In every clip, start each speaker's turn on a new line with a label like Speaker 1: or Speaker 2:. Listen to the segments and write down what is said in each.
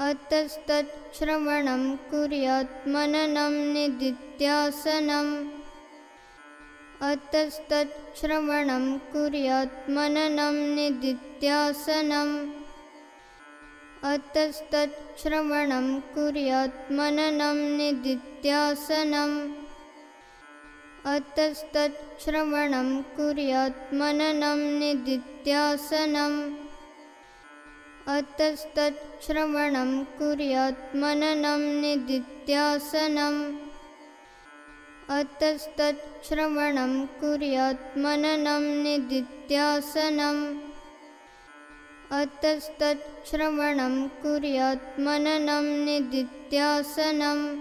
Speaker 1: अतस्तच्छ्रवणं कुर्यात् मननं निदित्यासनम्। अतस्तच्छ्रवणं कुर्यात् मननं निदित्यासनम्। अतस्तच्छ्रवणं कुर्यात् मननं निदित्यासनम्। अतस्तच्छ्रवणं कुर्यात् मननं निदित्यासनम् अतस्तच्छ्रवणं कुर्यात् मननं निदित्यासनम्। अतस्तच्छ्रवणं कुर्यात् मननं निदित्यासनम्। अतस्तच्छ्रवणं कुर्यात् मननं निदित्यासनम्।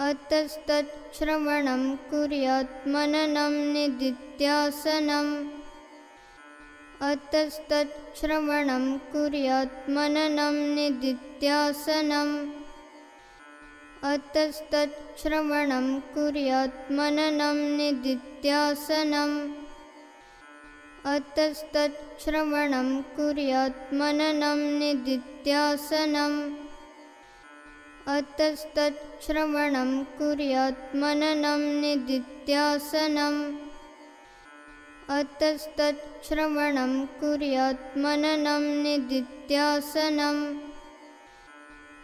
Speaker 1: अतस्तच्छ्रवणं कुर्यात् मननं निदित्यासनम् अतस्तच्छ्रवणं कुर्यात् मननं निदित्यासनम्। अतस्तच्छ्रवणं कुर्यात् मननं निदित्यासनम्। अतस्तच्छ्रवणं कुर्यात् मननं निदित्यासनम्। अतस्तच्छ्रवणं कुर्यात् मननं निदित्यासनम् अतस्तच्छ्रवणं कुर्यात् मननं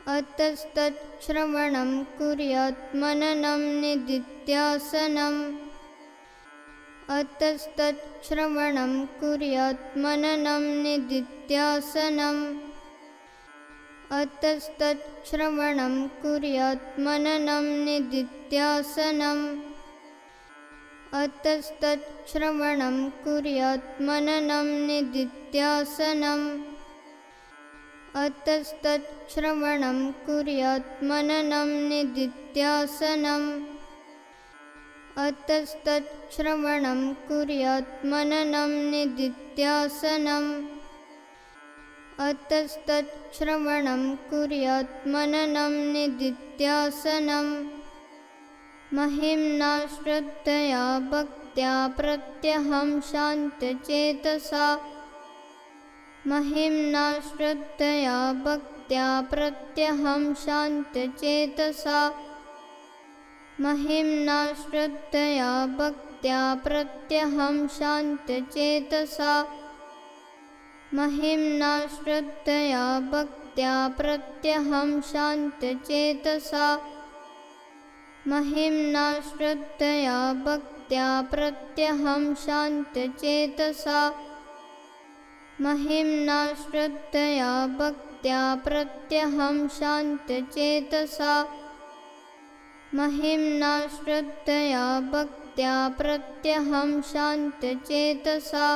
Speaker 1: अतस्तच्छ्रवणं कुर्यात् मननं निदित्यासनम्। अतस्तच्छ्रवणं कुर्यात् मननं निदित्यासनम्। अतस्तच्छ्रवणं कुर्यात् मननं निदित्यासनम् अतस्तच्छ्रवणं निदित्यासनम्। अतस्तच्छ्रवणं कुर्यात् मननं निदित्यासनम्। अतस्तच्छ्रवणं कुर्यात् मननं निदित्यासनम् महिम्ना श्रद्धया भक्त्या प्रत्यहं शान्तचेतसा महिम्ना श्रद्धया भक्त्या प्रत्यहं शान्तचेतसा महिम्ना श्रद्धया भक्त्या प्रत्यहं शान्तचेतसा महिम्ना श्रद्धया भक्त्या प्रत्यहं शान्तचेतसा महिम्ना श्रद्धया भक्त्या प्रत्यहं शान्तचेतसा महिम्ना श्रद्धया भक्त्या प्रत्यहं शान्तचेतसा महिम्ना श्रद्धया भक्त्या प्रत्यहं शान्तचेतसा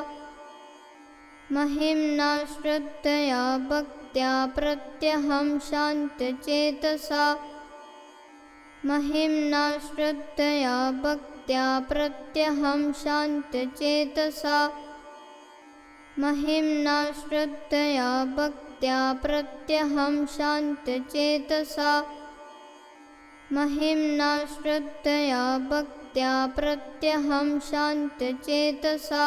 Speaker 1: महिम्ना श्रद्धया भक्त्या प्रत्यहं शान्तचेतसा महिम्ना श्रद्धया भक्त्या प्रत्यहं शान्तचेतसा महिम्ना श्रद्धया भक्त्या प्रत्यहं शान्तचेतसा महिम्ना श्रद्धया भक्त्या प्रत्यहं शान्तचेतसा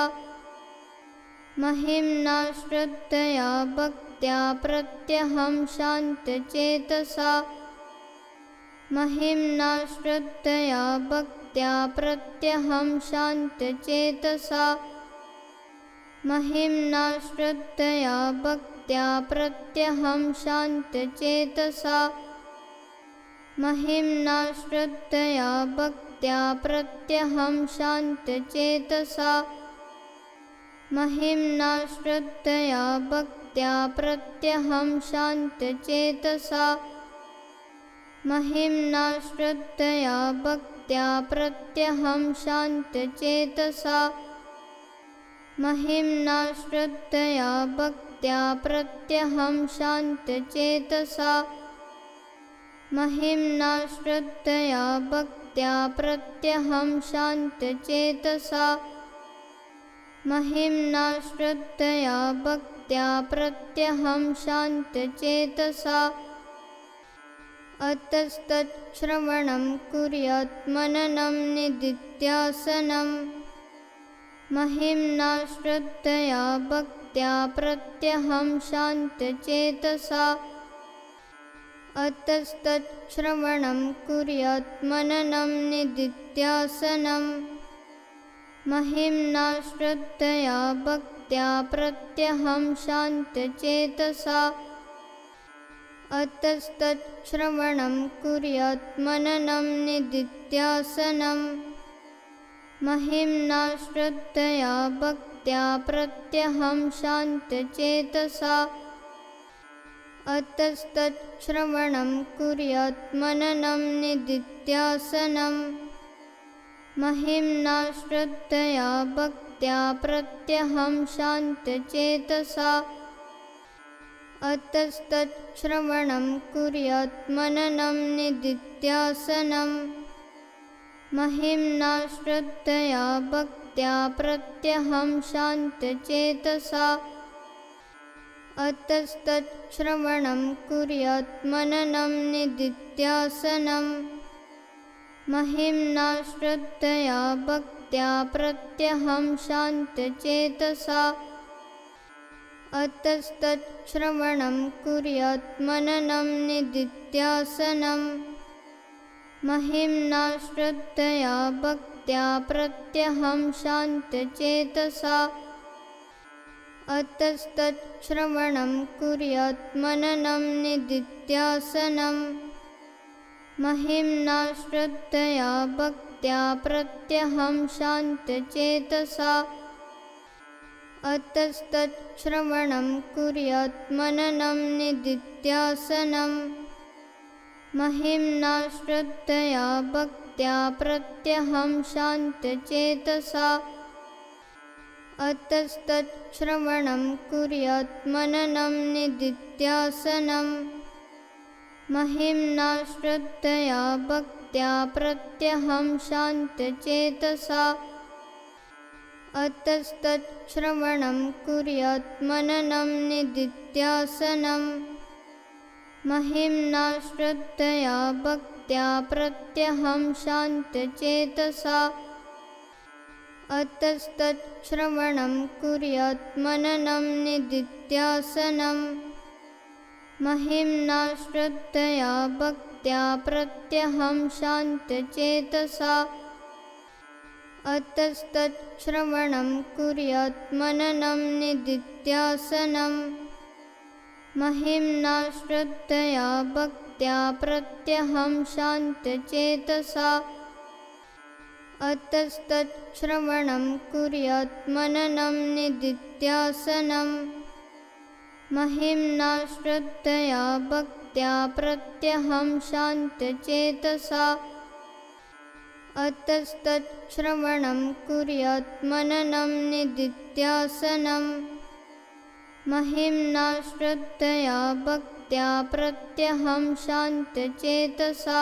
Speaker 1: महिम्ना श्रद्धया भक्त्या प्रत्यहं शान्तचेतसा महिम्ना श्रद्धया भक्त्या प्रत्यहं शान्तचेतसा। महिम्ना श्रद्धया भक्त्या प्रत्यहं शान्तचेतसा। महिम्ना श्रद्धया भक्त्या प्रत्यहं शान्तचेतसा। महिम्ना श्रद्धया भक्त्या प्रत्यहं शान्तचेतसा महिम्ना श्रद्धया भक्त्या प्रत्यहं शान्तचेतसा महिम्ना श्रद्धया भक्त्या प्रत्यहं शान्तचेतसा महिम्ना श्रद्धया भक्त्या प्रत्यहं शान्तचेतसा महिम्ना श्रद्धया भक्त्या प्रत्यहं शान्तचेतसा अतस्तच्छ्रवणं कुर्यात् मननं निदित्यासनम् महिम्ना श्रद्धया भक्त्या प्रत्यहं शान्तचेतसा। अतस्तत् श्रवणं कुर्यात् मननं निदित्यासनं। महिम्ना श्रद्धया भक्त्या प्रत्यहं शान्तचेतसा अतस्तत् श्रवणं कुर्यात् मननं निदित्यासनं महिम्ना श्रद्धया भक्त्या प्रत्यहं शान्तचेतसा। अतस्तत् श्रवणं कुर्यात् मननं निदित्यासनं महिम्ना श्रद्धया भक्त्या प्रत्यहं शान्तचेतसा अतस्तत् श्रवणं कुर्यात् मननं निदित्यासनं महिम्ना श्रद्धया भक्त्या प्रत्यहं शान्तचेतसा। अतस्तत् श्रवणं कुर्यात् मननं निदित्यासनं महिम्ना श्रद्धया भक्त्या प्रत्यहं शान्तचेतसा अतस्तत् श्रवणं कुर्यात् मननं निदित्यासनं। महिम्ना श्रद्धया भक्त्या प्रत्यहं शान्तचेतसा। अतस्तत् श्रवणं कुर्यात् मननं निदित्यासनं। महिम्ना श्रद्धया भक्त्या प्रत्यहं शान्तचेतसा अतस्तत् श्रवणं कुर्यात् मननं निदित्यासनं महिम्ना श्रद्धया भक्त्या प्रत्यहं शान्तचेतसा। अतस्तत् श्रवणं कुर्यात् मननं निदित्यासनं महिम्ना श्रद्धया भक्त्या प्रत्यहं शान्तचेतसा अतस्तत् श्रवणं कुर्यात् मननं निदित्यासनं। महिम्ना श्रद्धया भक्त्या प्रत्यहं शान्तचेतसा। अतस्तत् श्रवणं कुर्यात् मननं निदित्यासनं। महिम्ना श्रद्धया भक्त्या प्रत्यहं शान्तचेतसा अतस्तत् श्रवणं कुर्यात् मननं निदित्यासनं महिम्ना श्रद्धया भक्त्या प्रत्यहं शान्तचेतसा। अतस्तत् श्रवणं कुर्यात् मननं निदित्यासनं महिम्ना श्रद्धया भक्त्या प्रत्यहं शान्तचेतसा अतस्तत् श्रवणं कुर्यात् मननं निदित्यासनं महिम्ना श्रद्धया भक्त्या प्रत्यहं शान्तचेतसा